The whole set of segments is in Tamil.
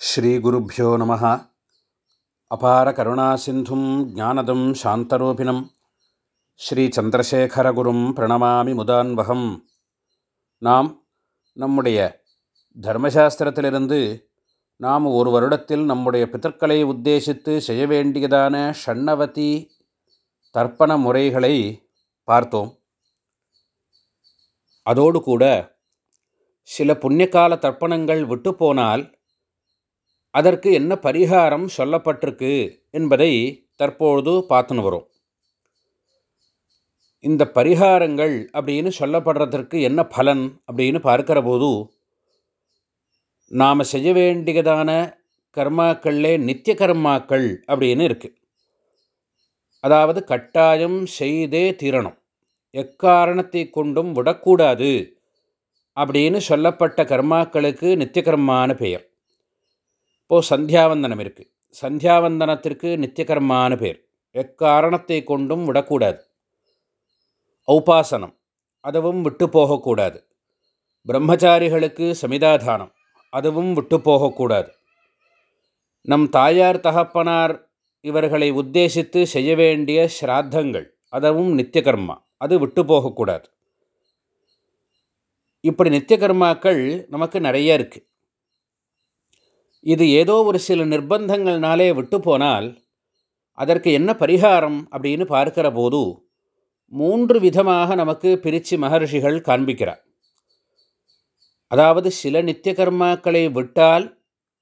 ஸ்ரீகுருப்போ நம அபார கருணாசிந்தும் ஜானதம் சாந்தரூபிணம். ஸ்ரீச்சந்திரசேகரகுரும் பிரணமாமி முதான்வகம். நாம் நம்முடைய தர்மசாஸ்திரத்திலிருந்து நாம் ஒரு வருடத்தில் நம்முடைய பித்தர்களை உத்தேசித்து செய்ய வேண்டியதான ஷண்ணவதி தர்ப்பண முறைகளை பார்த்தோம். அதோடு கூட சில புண்ணியகால தர்ப்பணங்கள் விட்டு போனால் அதற்கு என்ன பரிகாரம் சொல்லப்பட்டிருக்கு என்பதை தற்பொழுது பார்த்துன்னு வரும். இந்த பரிகாரங்கள் அப்படின்னு சொல்லப்படுறதற்கு என்ன பலன் அப்படின்னு பார்க்கிற போது நாம் செய்ய வேண்டியதான கர்மாக்களிலே நித்திய கர்மாக்கள் அப்படின்னு இருக்குது அதாவது கட்டாயம் செய்தே தீரணும். எக்காரணத்தை கொண்டும் விடக்கூடாது அப்படின்னு சொல்லப்பட்ட கர்மாக்களுக்கு நித்திய கர்மான பெயர். இப்போது சந்தியாவந்தனம் இருக்குது சந்தியாவந்தனத்திற்கு நித்தியகர்மான பேர். எக்காரணத்தை கொண்டும் விடக்கூடாது. ஔபாசனம். அதுவும் விட்டு போகக்கூடாது. பிரம்மச்சாரிகளுக்கு சமிதாதானம். அதுவும் விட்டு போகக்கூடாது. நம் தாயார் தகப்பனார் இவர்களை உத்தேசித்து செய்ய வேண்டிய ஸ்ராத்தங்கள். அதுவும் நித்தியகர்மா. அது விட்டு போகக்கூடாது. இப்படி நித்தியகர்மாக்கள் நமக்கு நிறைய இருக்குது இது ஏதோ ஒரு சில நிர்பந்தங்கள்னாலே விட்டு போனால் அதற்கு என்ன பரிகாரம் அப்படின்னு பார்க்கிற போது மூன்று விதமாக நமக்கு பிரித்து மகர்ஷிகள் காண்பிக்கிறார். அதாவது சில நித்திய கர்மாக்களை விட்டால்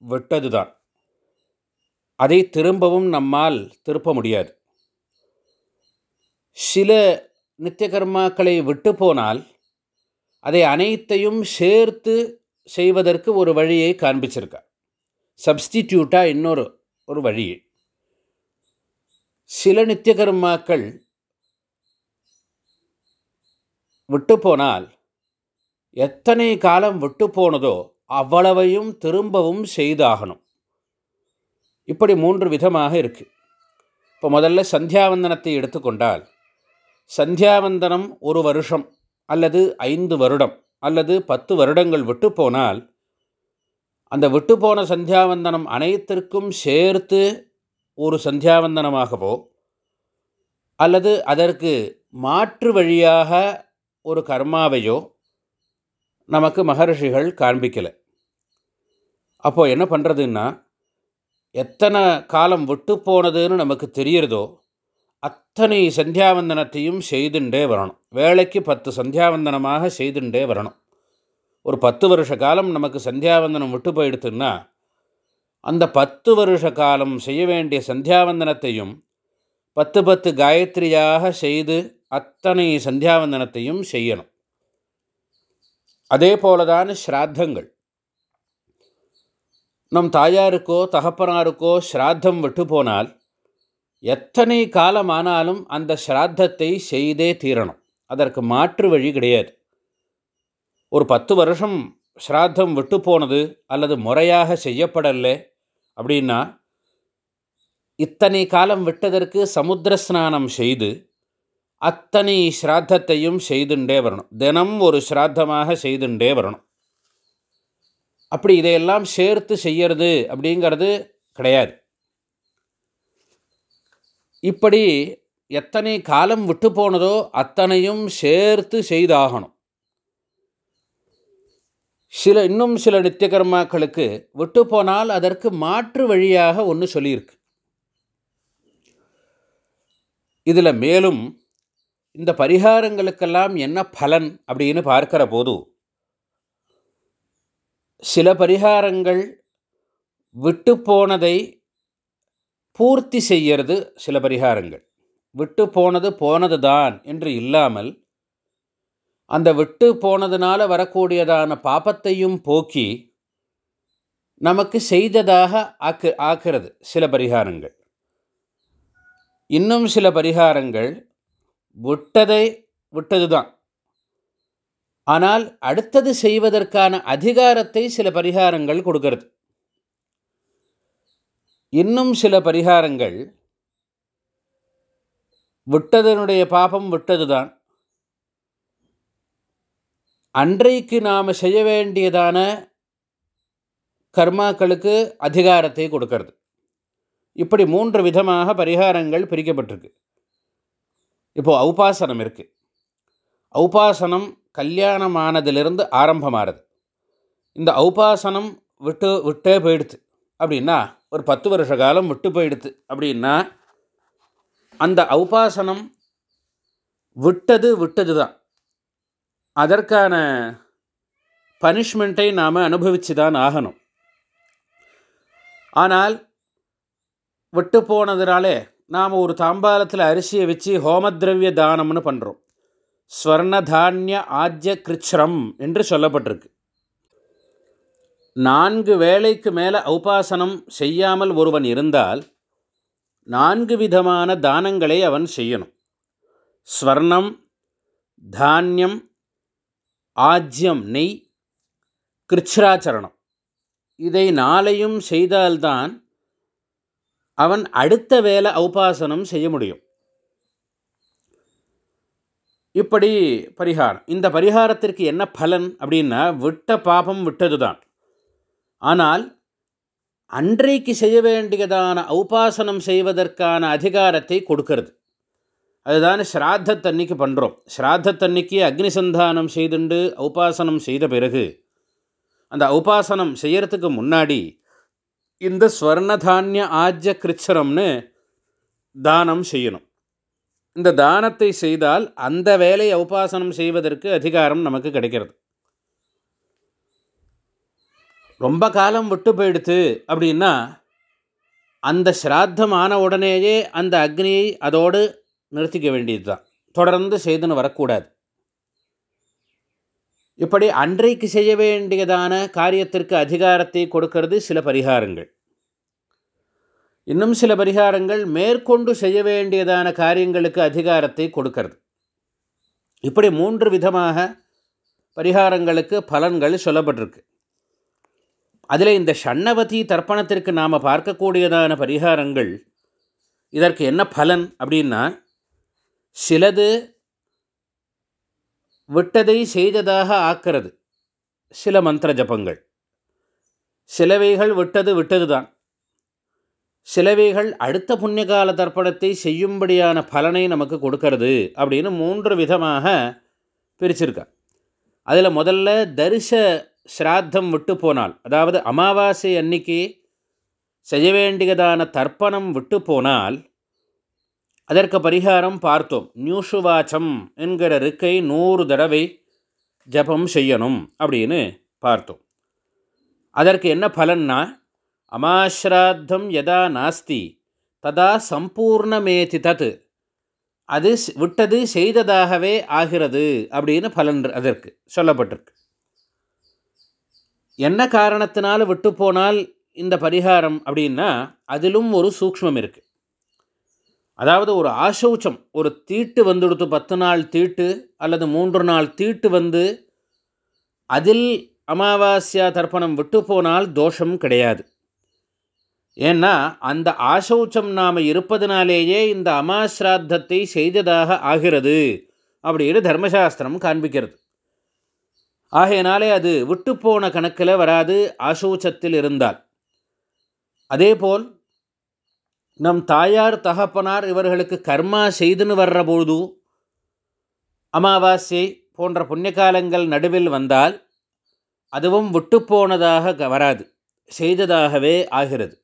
விட்டதுதான். அதை திரும்பவும் நம்மால் திருப்ப முடியாது. சில நித்திய கர்மாக்களை விட்டு போனால் அதை அனைத்தையும் சேர்த்து செய்வதற்கு ஒரு வழியை காண்பிச்சிருக்கார். சப்ஸ்டிடியூட்டாக இன்னொரு ஒரு வழி. சில நித்தியகர்மாக்கள் விட்டு போனால் எத்தனை காலம் விட்டு போனதோ அவ்வளவையும் திரும்பவும் செய்தாகணும். இப்படி மூன்று விதமாக இருக்குது இப்போ முதல்ல சந்தியாவந்தனத்தை எடுத்துக்கொண்டால் சந்தியாவந்தனம் ஒரு வருஷம் அல்லது ஐந்து வருடம் அல்லது பத்து வருடங்கள் விட்டு போனால் அந்த விட்டுப்போன சந்தியாவந்தனம் அனைத்திற்கும் சேர்த்து ஒரு சந்தியாவந்தனமாகவோ அல்லது அதற்கு மாற்று வழியாக ஒரு கர்மாவையோ நமக்கு மகர்ஷிகள் காண்பிக்கலை. அப்போது என்ன பண்ணுறதுன்னா எத்தனை காலம் விட்டு போனதுன்னு நமக்கு தெரியிறதோ அத்தனை சந்தியாவந்தனத்தையும் செய்துண்டே வரணும். வேலைக்கு பத்து சந்தியாவந்தனமாக செய்துண்டே வரணும். ஒரு பத்து வருஷ காலம் நமக்கு சந்தியாவந்தனம் விட்டு போயிடுத்துன்னா அந்த பத்து வருஷ காலம் செய்ய வேண்டிய சந்தியாவந்தனத்தையும் பத்து பத்து காயத்ரியாக செய்து அத்தனை சந்தியாவந்தனத்தையும் செய்யணும். அதே போலதான் ஸ்ராத்தங்கள். நம் தாயாருக்கோ தகப்பனாருக்கோ ஸ்ராத்தம் விட்டு போனால் எத்தனை காலமானாலும் அந்த ஸ்ராத்தத்தை செய்தே தீரணும். அதற்கு மாற்று வழி கிடையாது. ஒரு பத்து வருஷம் ஸ்ராத்தம் விட்டு போனது அல்லது முறையாக செய்யப்படலை அப்படின்னா இத்தனை காலம் விட்டதற்கு சமுத்திர ஸ்நானம் செய்து அத்தனை ஸ்ராத்தத்தையும் செய்துண்டே வரணும். தினம் ஒரு ஸ்ராத்தமாக செய்துண்டே வரணும். அப்படி இதையெல்லாம் சேர்த்து செய்யறது அப்படிங்கிறது கிடையாது. இப்படி எத்தனை காலம் விட்டு போனதோ அத்தனையும் சேர்த்து செய்தாகணும். சில இன்னும் சில நித்தியகர்மாக்களுக்கு விட்டு போனால் அதற்கு மாற்று வழியாக ஒன்று சொல்லியிருக்கு. இதில் மேலும் இந்த பரிகாரங்களுக்கெல்லாம் என்ன பலன் அப்படின்னு பார்க்கிற போது சில பரிகாரங்கள் விட்டு போனதை பூர்த்தி செய்கிறது சில பரிகாரங்கள். விட்டு போனது போனது தான் என்று இல்லாமல் அந்த விட்டு போனதுனால வரக்கூடியதான பாப்பத்தையும் போக்கி நமக்கு செய்ததாக ஆக்கு ஆக்கிறது சில பரிகாரங்கள். இன்னும் சில பரிகாரங்கள் விட்டதை விட்டது தான் ஆனால் அடுத்தது செய்வதற்கான அதிகாரத்தை சில பரிகாரங்கள் கொடுக்கறது. இன்னும் சில பரிகாரங்கள் விட்டதனுடைய பாபம் விட்டது தான் அன்றைக்கு நாம் செய்ய வேண்டியதான கர்மாக்களுக்கு அதிகாரத்தை கொடுக்கறது. இப்படி மூன்று விதமாக பரிகாரங்கள் பிரிக்கப்பட்டிருக்கு. இப்போது ஔபாசனம் இருக்குது ஔபாசனம் கல்யாணமானதிலிருந்து ஆரம்பமாகிறது இந்த ஔபாசனம் விட்டு விட்டே போயிடுது அப்படின்னா ஒரு பத்து வருஷ காலம் விட்டு போயிடுது அப்படின்னா அந்த ஔபாசனம் விட்டது விட்டது தான் அதற்கான பனிஷ்மெண்ட்டை நாம் அனுபவித்து தான் ஆகணும். ஆனால் விட்டு போனதுனாலே நாம் ஒரு தாம்பாலத்தில் அரிசியை வச்சு ஹோமத்ரவிய தானம்னு பண்ணுறோம் ஸ்வர்ண தானிய ஆஜ்ய கிருச்ரம் என்று சொல்லப்பட்டிருக்கு. நான்கு வேளைக்கு மேலே உபாசனம் செய்யாமல் ஒருவன் இருந்தால் நான்கு விதமான தானங்களை அவன் செய்யணும். ஸ்வர்ணம் தானியம் ஆஜ்யம் நெய் கிருச்ராச்சரணம் இதை நாளையும் செய்தால்தான் அவன் அடுத்த வேலை உபாசனம் செய்ய முடியும். இப்படி பரிகாரம். இந்த பரிகாரத்திற்கு என்ன பலன் அப்படின்னா விட்ட பாபம் விட்டது தான் ஆனால் அன்றைக்கு செய்ய வேண்டியதான உபாசனம் செய்வதற்கான அதிகாரத்தை கொடுக்கறது. அதுதான் ஸ்ராத்தத்தன்னைக்கு பண்ணுறோம் ஸ்ராத்தத்தன்னைக்கு அக்னிசந்தானம் செய்துண்டு உபாசனம் செய்த பிறகு அந்த உபாசனம் செய்யறதுக்கு முன்னாடி இந்த ஸ்வர்ணதானிய ஆஜ்ய கிருச்சரம்னு தானம் செய்யணும். இந்த தானத்தை செய்தால் அந்த வேலையை உபாசனம் செய்வதற்கு அதிகாரம் நமக்கு கிடைக்கிறது. ரொம்ப காலம் விட்டு போயிடுத்து அப்படின்னா அந்த ஸ்ராத்தம் ஆன உடனேயே அந்த அக்னியை அதோடு நிறுத்திக்க வேண்டியது தான் தொடர்ந்து செய்துன்னு வரக்கூடாது. இப்படி அன்றைக்கு செய்ய வேண்டியதான காரியத்திற்கு அதிகாரத்தை கொடுக்கறது சில பரிகாரங்கள். இன்னும் சில பரிகாரங்கள் மேற்கொண்டு செய்ய வேண்டியதான காரியங்களுக்கு அதிகாரத்தை கொடுக்கறது. இப்படி மூன்று விதமாக பரிகாரங்களுக்கு பலன்கள் சொல்லப்பட்டிருக்கு. அதில் இந்த ஷண்ணவதி தர்ப்பணத்திற்கு நாம் பார்க்கக்கூடியதான பரிகாரங்கள் இதற்கு என்ன பலன் அப்படின்னா சிலது விட்டதை செய்ததாக ஆக்கிறது. சில மந்திர ஜபங்கள் சிலவைகள் விட்டது விட்டது தான் சிலவைகள் அடுத்த புண்ணியகால தர்ப்பணத்தை செய்யும்படியான பலனை நமக்கு கொடுக்கறது அப்படின்னு மூன்று விதமாக பிரிச்சிருக்கா அதில் முதல்ல தரிச ஸ்ராத்தம் விட்டு போனால் அதாவது அமாவாசை அன்னைக்கு செய்ய வேண்டியதான தர்ப்பணம் விட்டு போனால் அதற்கு பரிகாரம் பார்த்தோம். நியூஷுவாச்சம் என்கிற ருக்கை நூறு தடவை ஜபம் செய்யணும் அப்படின்னு பார்த்தோம். அதற்கு என்ன பலன்னா அமாஸ்ராத்தம் எதா நாஸ்தி ததா சம்பூர்ணமேதி தத் அது விட்டது செய்ததாகவே ஆகிறது அப்படின்னு பலன் அதற்கு சொல்லப்பட்டிருக்கு. என்ன காரணத்தினால விட்டு போனால் இந்த பரிகாரம் அப்படின்னா அதிலும் ஒரு சூக்மம் இருக்குது அதாவது ஒரு ஆசௌச்சம் ஒரு தீட்டு வந்துடுத்து பத்து நாள் தீட்டு அல்லது மூன்று நாள் தீட்டு வந்து அதில் அமாவாஸ்யா தர்ப்பணம் விட்டு போனால் தோஷம் கிடையாது. ஏன்னா அந்த ஆசௌச்சம் நாம் இருப்பதனாலேயே இந்த அமாஸ்ராத்தத்தை செய்ததாக ஆகிறது அப்படின்னு தர்மசாஸ்திரம் காண்பிக்கிறது. ஆகையினாலே அது விட்டுப்போன கணக்கில் வராது ஆசௌச்சத்தில் இருந்தால். அதேபோல் நம் தாயார் தகப்பனார் இவர்களுக்கு கர்மா செய்துன்னு வர்ற அமாவாசை போன்ற புண்ணியகாலங்கள் நடுவில் வந்தால் அதுவும் விட்டுப்போனதாக வராது. செய்ததாகவே ஆகிறது.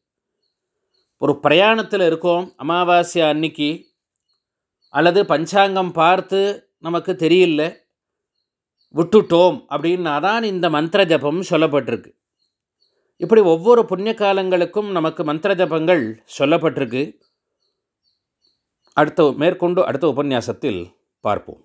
ஒரு பிரயாணத்தில் இருக்கோம் அமாவாசை அன்னைக்கு அல்லது பஞ்சாங்கம் பார்த்து நமக்கு தெரியல விட்டுட்டோம் அப்படின்னா தான் இந்த மந்திர ஜபம் சொல்லப்பட்டிருக்கு. இப்படி ஒவ்வொரு புண்ணிய காலங்களுக்கும் நமக்கு மந்திர ஜபங்கள் சொல்லப்பட்டிருக்கு. அடுத்த மேற்கொண்டு அடுத்த உபன்யாசத்தில் பார்ப்போம்.